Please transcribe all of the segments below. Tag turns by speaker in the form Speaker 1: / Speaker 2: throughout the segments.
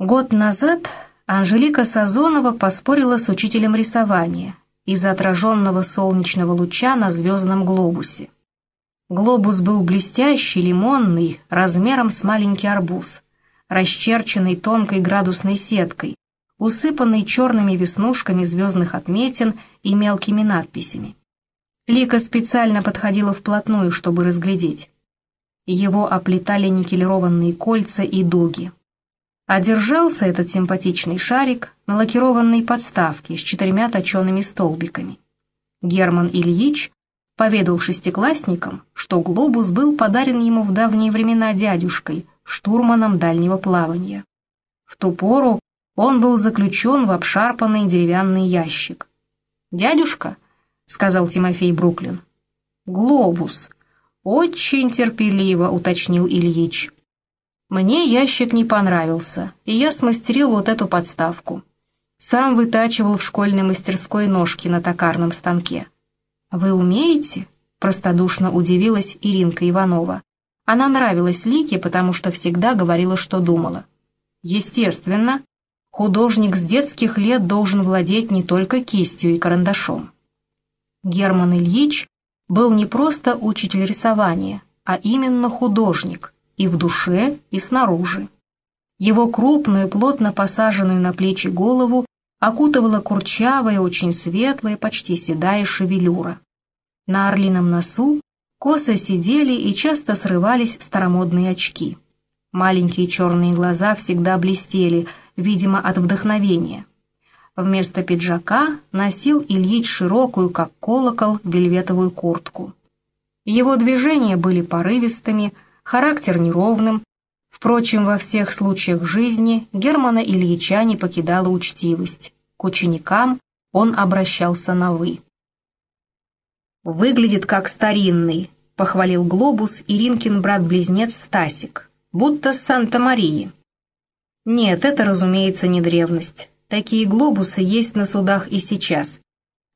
Speaker 1: Год назад Анжелика Сазонова поспорила с учителем рисования из-за отраженного солнечного луча на звездном глобусе. Глобус был блестящий, лимонный, размером с маленький арбуз, расчерченный тонкой градусной сеткой, усыпанный черными веснушками звездных отметин и мелкими надписями. Лика специально подходила вплотную, чтобы разглядеть. Его оплетали никелированные кольца и дуги. Одержался этот симпатичный шарик на лакированной подставке с четырьмя точеными столбиками. Герман Ильич поведал шестиклассникам, что глобус был подарен ему в давние времена дядюшкой, штурманом дальнего плавания. В ту пору он был заключен в обшарпанный деревянный ящик. «Дядюшка», — сказал Тимофей Бруклин. «Глобус», — очень терпеливо уточнил Ильич. Мне ящик не понравился, и я смастерил вот эту подставку. Сам вытачивал в школьной мастерской ножки на токарном станке. «Вы умеете?» — простодушно удивилась Иринка Иванова. Она нравилась Лике, потому что всегда говорила, что думала. Естественно, художник с детских лет должен владеть не только кистью и карандашом. Герман Ильич был не просто учитель рисования, а именно художник, и в душе, и снаружи. Его крупную, плотно посаженную на плечи голову окутывала курчавая, очень светлая, почти седая шевелюра. На орлином носу косо сидели и часто срывались старомодные очки. Маленькие черные глаза всегда блестели, видимо, от вдохновения. Вместо пиджака носил Ильич широкую, как колокол, вельветовую куртку. Его движения были порывистыми, характер неровным. Впрочем, во всех случаях жизни Германа Ильича не покидала учтивость. К ученикам он обращался на «вы». «Выглядит как старинный», — похвалил глобус Иринкин брат-близнец Стасик, будто с Санта-Марии. Нет, это, разумеется, не древность. Такие глобусы есть на судах и сейчас.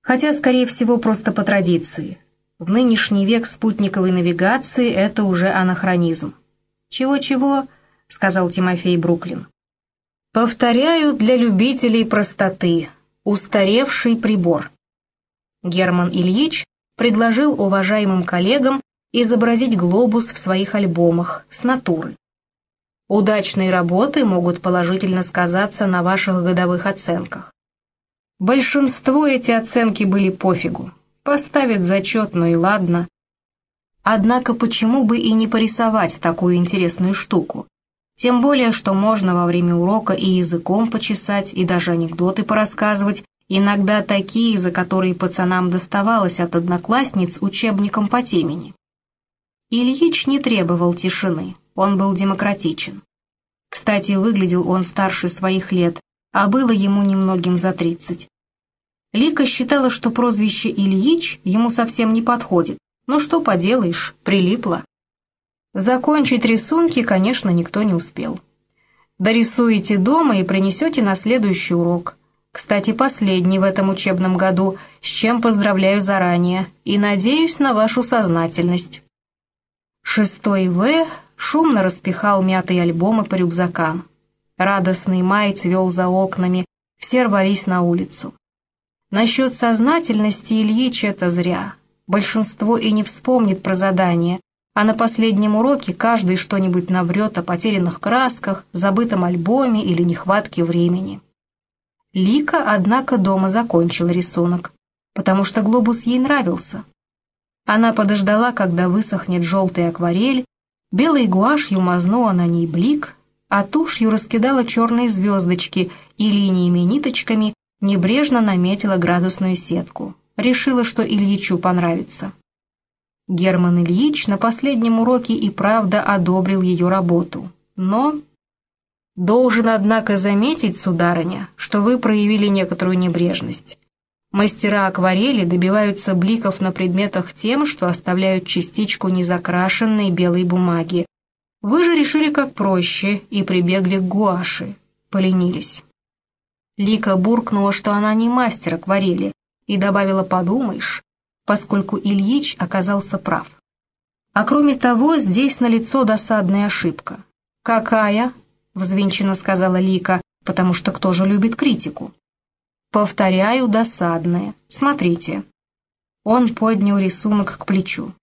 Speaker 1: Хотя, скорее всего, просто по традиции. В нынешний век спутниковой навигации это уже анахронизм. «Чего-чего?» — сказал Тимофей Бруклин. «Повторяю для любителей простоты. Устаревший прибор». Герман Ильич предложил уважаемым коллегам изобразить глобус в своих альбомах с натуры. Удачные работы могут положительно сказаться на ваших годовых оценках. Большинству эти оценки были пофигу. Поставит зачет, ну и ладно. Однако почему бы и не порисовать такую интересную штуку? Тем более, что можно во время урока и языком почесать, и даже анекдоты порассказывать, иногда такие, за которые пацанам доставалось от одноклассниц учебником по темени. Ильич не требовал тишины, он был демократичен. Кстати, выглядел он старше своих лет, а было ему немногим за тридцать. Лика считала, что прозвище Ильич ему совсем не подходит. Но что поделаешь, прилипло. Закончить рисунки, конечно, никто не успел. Дорисуете дома и принесете на следующий урок. Кстати, последний в этом учебном году, с чем поздравляю заранее и надеюсь на вашу сознательность. Шестой В шумно распихал мятые альбомы по рюкзакам. Радостный май цвел за окнами, все рвались на улицу. Насчет сознательности Ильич это зря. Большинство и не вспомнит про задание, а на последнем уроке каждый что-нибудь наврет о потерянных красках, забытом альбоме или нехватке времени. Лика, однако, дома закончила рисунок, потому что глобус ей нравился. Она подождала, когда высохнет желтая акварель, белой гуашью мазнула на ней блик, а тушью раскидала черные звездочки и линиями-ниточками Небрежно наметила градусную сетку. Решила, что Ильичу понравится. Герман Ильич на последнем уроке и правда одобрил ее работу. Но... Должен, однако, заметить, сударыня, что вы проявили некоторую небрежность. Мастера акварели добиваются бликов на предметах тем, что оставляют частичку незакрашенной белой бумаги. Вы же решили как проще и прибегли к гуаши. Поленились. Лика буркнула, что она не мастер акварели, и добавила «подумаешь», поскольку Ильич оказался прав. А кроме того, здесь налицо досадная ошибка. «Какая?» — взвинченно сказала Лика, потому что кто же любит критику? Повторяю, досадное. Смотрите. Он поднял рисунок к плечу.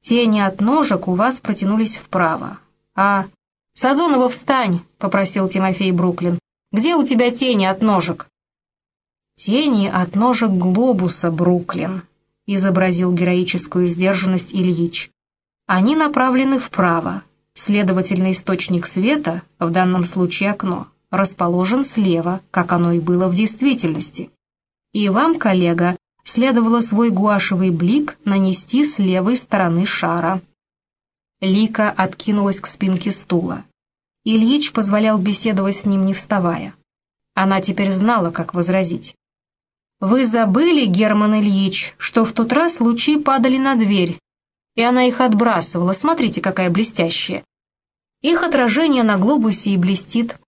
Speaker 1: Тени от ножек у вас протянулись вправо. А... «Сазонова, встань!» — попросил Тимофей Бруклин. «Где у тебя тени от ножек?» «Тени от ножек глобуса, Бруклин», — изобразил героическую сдержанность Ильич. «Они направлены вправо. Следовательно, источник света, в данном случае окно, расположен слева, как оно и было в действительности. И вам, коллега, следовало свой гуашевый блик нанести с левой стороны шара. Лика откинулась к спинке стула. Ильич позволял беседовать с ним не вставая. Она теперь знала, как возразить. «Вы забыли, Герман Ильич, что в тот раз лучи падали на дверь, и она их отбрасывала, смотрите, какая блестящая. Их отражение на глобусе и блестит.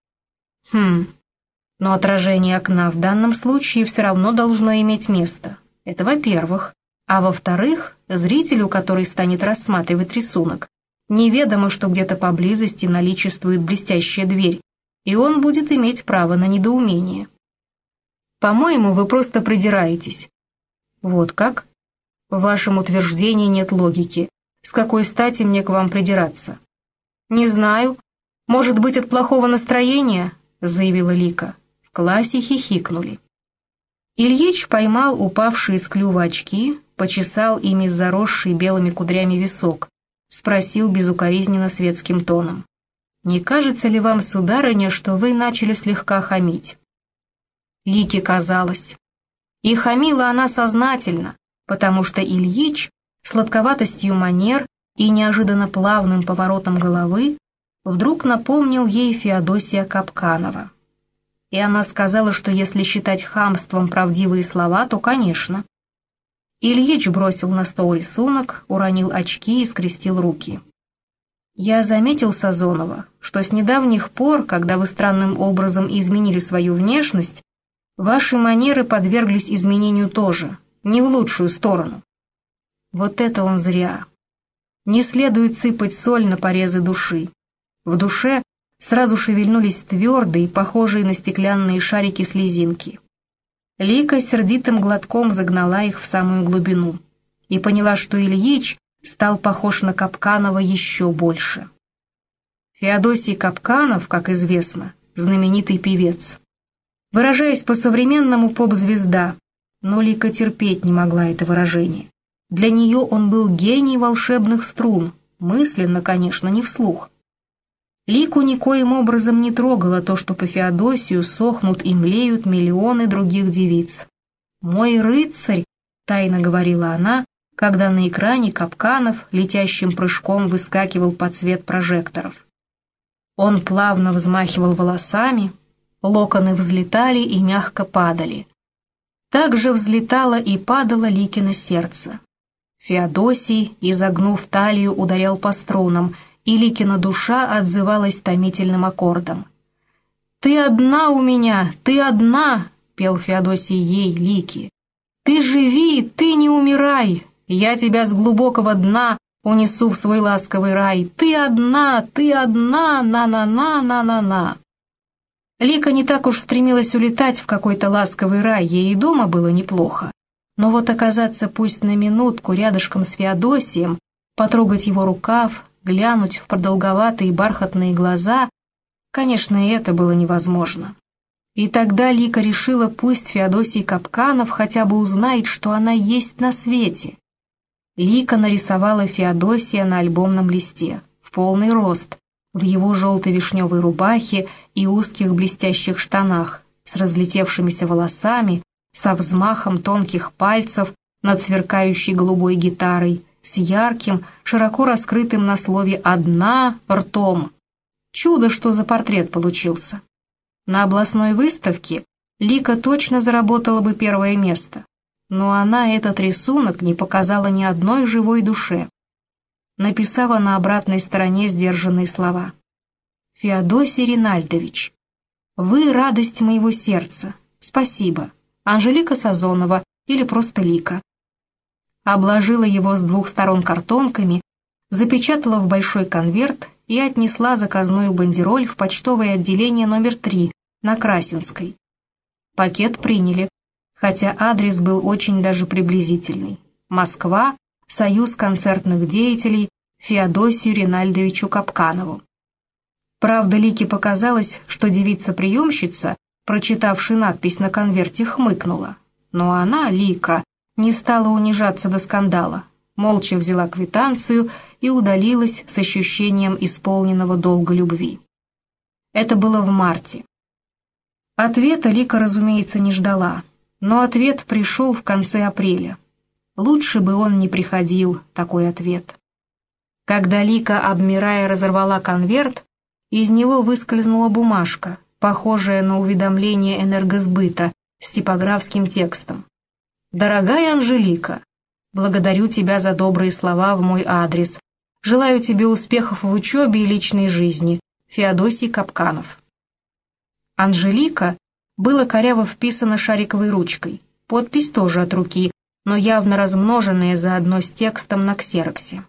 Speaker 1: Хм, но отражение окна в данном случае все равно должно иметь место. Это во-первых. А во-вторых, зрителю, который станет рассматривать рисунок, неведомо, что где-то поблизости наличествует блестящая дверь, и он будет иметь право на недоумение. По-моему, вы просто придираетесь. Вот как? В вашем утверждении нет логики. С какой стати мне к вам придираться? Не знаю. Может быть, от плохого настроения? Заявила Лика. В классе хихикнули. Ильич поймал упавшие из клюва очки, почесал ими заросший белыми кудрями висок, спросил безукоризненно светским тоном. «Не кажется ли вам, сударыня, что вы начали слегка хамить?» Лике казалось. И хамила она сознательно, потому что Ильич сладковатостью манер и неожиданно плавным поворотом головы вдруг напомнил ей Феодосия Капканова и она сказала, что если считать хамством правдивые слова, то, конечно. Ильич бросил на стол рисунок, уронил очки и скрестил руки. «Я заметил, Сазонова, что с недавних пор, когда вы странным образом изменили свою внешность, ваши манеры подверглись изменению тоже, не в лучшую сторону. Вот это он зря. Не следует сыпать соль на порезы души. В душе сразу шевельнулись твердые, похожие на стеклянные шарики слезинки. Лика сердитым глотком загнала их в самую глубину и поняла, что Ильич стал похож на Капканова еще больше. Феодосий Капканов, как известно, знаменитый певец. Выражаясь по-современному, поп-звезда, но Лика терпеть не могла это выражение. Для нее он был гений волшебных струн, мысленно, конечно, не вслух. Лику никоим образом не трогало то, что по Феодосию сохнут и млеют миллионы других девиц. «Мой рыцарь», — тайно говорила она, когда на экране Капканов летящим прыжком выскакивал под свет прожекторов. Он плавно взмахивал волосами, локоны взлетали и мягко падали. Так же взлетало и падало Ликино сердце. Феодосий, изогнув талию, ударял по струнам — и Ликина душа отзывалась томительным аккордом. «Ты одна у меня, ты одна!» — пел Феодосий ей, Лики. «Ты живи, ты не умирай! Я тебя с глубокого дна унесу в свой ласковый рай! Ты одна, ты одна, на-на-на-на-на-на!» Лика не так уж стремилась улетать в какой-то ласковый рай, ей и дома было неплохо. Но вот оказаться пусть на минутку рядышком с Феодосием, потрогать его рукав, глянуть в продолговатые бархатные глаза, конечно, и это было невозможно. И тогда Лика решила, пусть Феодосий Капканов хотя бы узнает, что она есть на свете. Лика нарисовала Феодосия на альбомном листе, в полный рост, в его желто-вишневой рубахе и узких блестящих штанах, с разлетевшимися волосами, со взмахом тонких пальцев над сверкающей голубой гитарой, с ярким, широко раскрытым на слове «одна» ртом. Чудо, что за портрет получился. На областной выставке Лика точно заработала бы первое место, но она этот рисунок не показала ни одной живой душе. Написала на обратной стороне сдержанные слова. «Феодосий Ринальдович, вы радость моего сердца. Спасибо. Анжелика Сазонова или просто Лика обложила его с двух сторон картонками, запечатала в большой конверт и отнесла заказную бандероль в почтовое отделение номер 3 на Красинской. Пакет приняли, хотя адрес был очень даже приблизительный. Москва, Союз концертных деятелей Феодосию Ринальдовичу Капканову. Правда, Лике показалось, что девица-приемщица, прочитавшая надпись на конверте, хмыкнула. Но она, Лика, не стала унижаться до скандала, молча взяла квитанцию и удалилась с ощущением исполненного долга любви. Это было в марте. Ответа Лика, разумеется, не ждала, но ответ пришел в конце апреля. Лучше бы он не приходил, такой ответ. Когда Лика, обмирая, разорвала конверт, из него выскользнула бумажка, похожая на уведомление энергосбыта с типографским текстом. «Дорогая Анжелика, благодарю тебя за добрые слова в мой адрес. Желаю тебе успехов в учебе и личной жизни. Феодосий Капканов». «Анжелика» было коряво вписано шариковой ручкой, подпись тоже от руки, но явно размноженная заодно с текстом на ксероксе.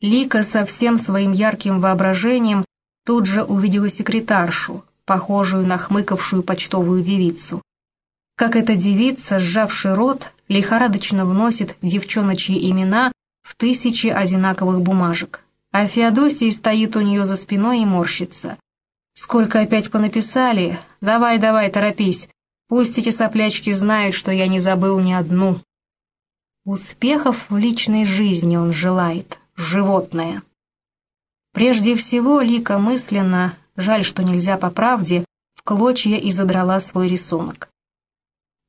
Speaker 1: Лика со всем своим ярким воображением тут же увидела секретаршу, похожую на хмыкавшую почтовую девицу. Как эта девица, сжавший рот, лихорадочно вносит девчоночьи имена в тысячи одинаковых бумажек, а Феодосий стоит у нее за спиной и морщится. «Сколько опять понаписали? Давай, давай, торопись, Пусть эти соплячки знают, что я не забыл ни одну. Успехов в личной жизни он желает, животное. Прежде всего, Лика мысленно, жаль, что нельзя по правде, в клочья и задрала свой рисунок.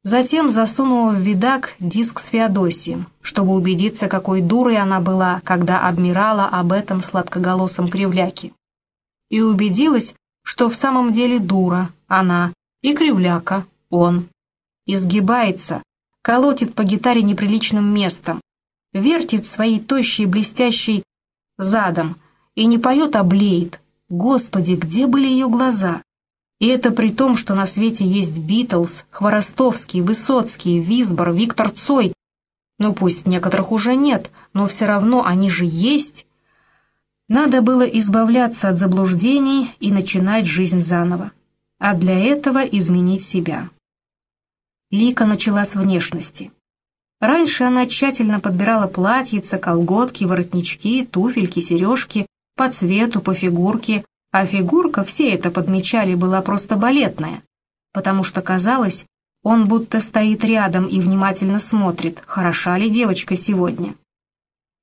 Speaker 1: Затем засунула в видак диск с Феодосием, чтобы убедиться, какой дурой она была, когда обмирала об этом сладкоголосом кривляке. И убедилась, что в самом деле дура она и кривляка, он. Изгибается, колотит по гитаре неприличным местом, вертит своей тощей блестящей задом и не поет, а блеет. Господи, где были ее глаза? И это при том, что на свете есть Битлз, Хворостовский, Высоцкий, Висбор, Виктор Цой. Ну пусть некоторых уже нет, но все равно они же есть. Надо было избавляться от заблуждений и начинать жизнь заново. А для этого изменить себя. Лика начала с внешности. Раньше она тщательно подбирала платьица, колготки, воротнички, туфельки, сережки по цвету, по фигурке, а фигурка, все это подмечали, была просто балетная, потому что казалось, он будто стоит рядом и внимательно смотрит, хороша ли девочка сегодня.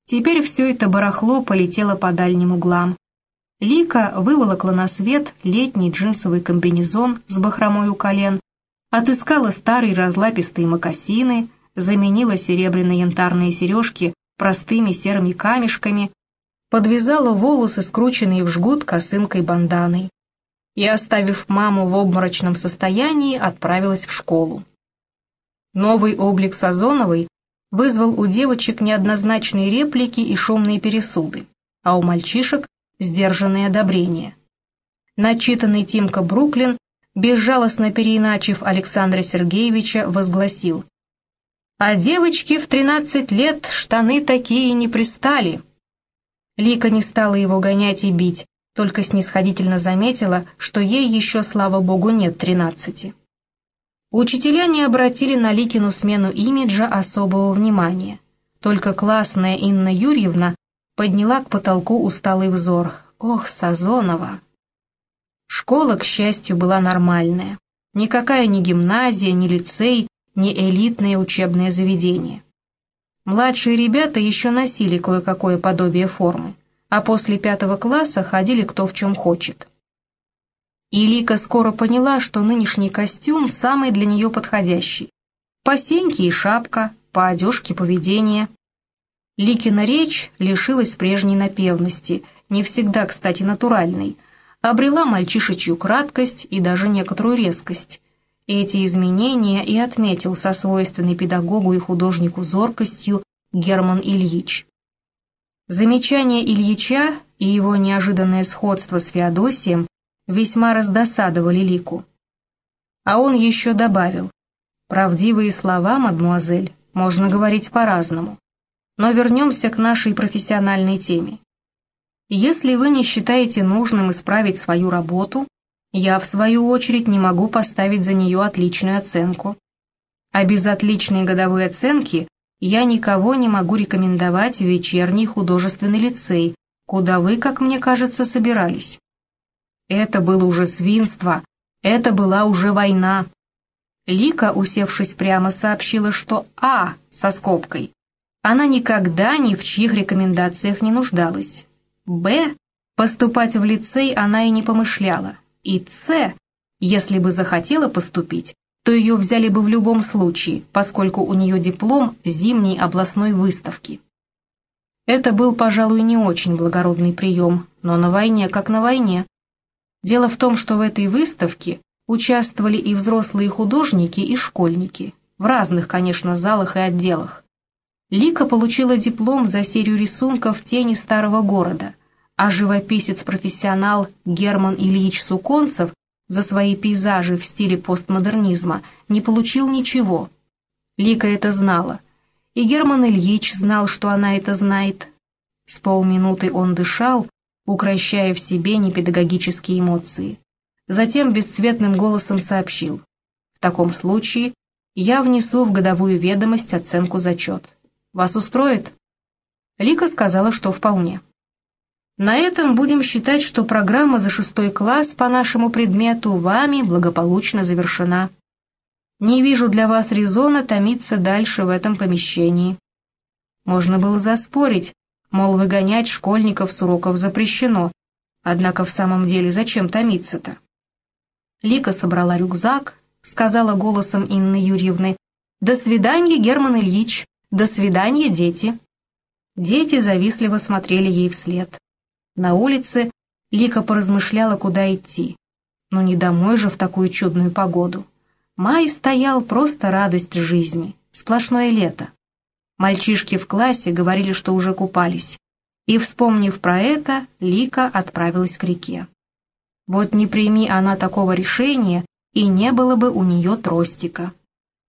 Speaker 1: Теперь все это барахло полетело по дальним углам. Лика выволокла на свет летний джинсовый комбинезон с бахромой у колен отыскала старые разлапистые мокасины, заменила серебряно-янтарные сережки простыми серыми камешками, подвязала волосы, скрученные в жгут косынкой-банданой, и, оставив маму в обморочном состоянии, отправилась в школу. Новый облик Сазоновой вызвал у девочек неоднозначные реплики и шумные пересуды, а у мальчишек – сдержанное одобрение. Начитанный Тимка Бруклин безжалостно переиначив Александра Сергеевича, возгласил. «А девочки в тринадцать лет штаны такие не пристали». Лика не стала его гонять и бить, только снисходительно заметила, что ей еще, слава богу, нет тринадцати. Учителя не обратили на Ликину смену имиджа особого внимания. Только классная Инна Юрьевна подняла к потолку усталый взор. «Ох, Сазонова!» Школа, к счастью, была нормальная. Никакая ни гимназия, ни лицей, ни элитное учебное заведение. Младшие ребята еще носили кое-какое подобие формы, а после пятого класса ходили кто в чем хочет. И Лика скоро поняла, что нынешний костюм самый для нее подходящий. По и шапка, по одежке поведение. Ликина речь лишилась прежней напевности, не всегда, кстати, натуральной, обрела мальчишечью краткость и даже некоторую резкость. Эти изменения и отметил со свойственной педагогу и художнику зоркостью Герман Ильич. Замечание Ильича и его неожиданное сходство с Феодосием весьма раздосадовали Лику. А он еще добавил, «Правдивые слова, мадмуазель, можно говорить по-разному. Но вернемся к нашей профессиональной теме. Если вы не считаете нужным исправить свою работу, я, в свою очередь, не могу поставить за нее отличную оценку. А без отличной годовой оценки я никого не могу рекомендовать в вечерний художественный лицей, куда вы, как мне кажется, собирались. Это было уже свинство, это была уже война. Лика, усевшись прямо, сообщила, что А со скобкой. Она никогда ни в чьих рекомендациях не нуждалась. Б. Поступать в лицей она и не помышляла. И С. Если бы захотела поступить, то ее взяли бы в любом случае, поскольку у нее диплом зимней областной выставки. Это был, пожалуй, не очень благородный прием, но на войне как на войне. Дело в том, что в этой выставке участвовали и взрослые художники, и школьники, в разных, конечно, залах и отделах. Лика получила диплом за серию рисунков «Тени старого города», а живописец-профессионал Герман Ильич Суконцев за свои пейзажи в стиле постмодернизма не получил ничего. Лика это знала. И Герман Ильич знал, что она это знает. С полминуты он дышал, укращая в себе непедагогические эмоции. Затем бесцветным голосом сообщил. В таком случае я внесу в годовую ведомость оценку зачет. Вас устроит?» Лика сказала, что вполне. «На этом будем считать, что программа за шестой класс по нашему предмету вами благополучно завершена. Не вижу для вас резона томиться дальше в этом помещении». Можно было заспорить, мол, выгонять школьников с уроков запрещено, однако в самом деле зачем томиться-то? Лика собрала рюкзак, сказала голосом Инны Юрьевны, «До свидания, Герман Ильич!» «До свидания, дети!» Дети завистливо смотрели ей вслед. На улице Лика поразмышляла, куда идти. Но не домой же в такую чудную погоду. Май стоял просто радость жизни, сплошное лето. Мальчишки в классе говорили, что уже купались. И, вспомнив про это, Лика отправилась к реке. Вот не прими она такого решения, и не было бы у нее тростика.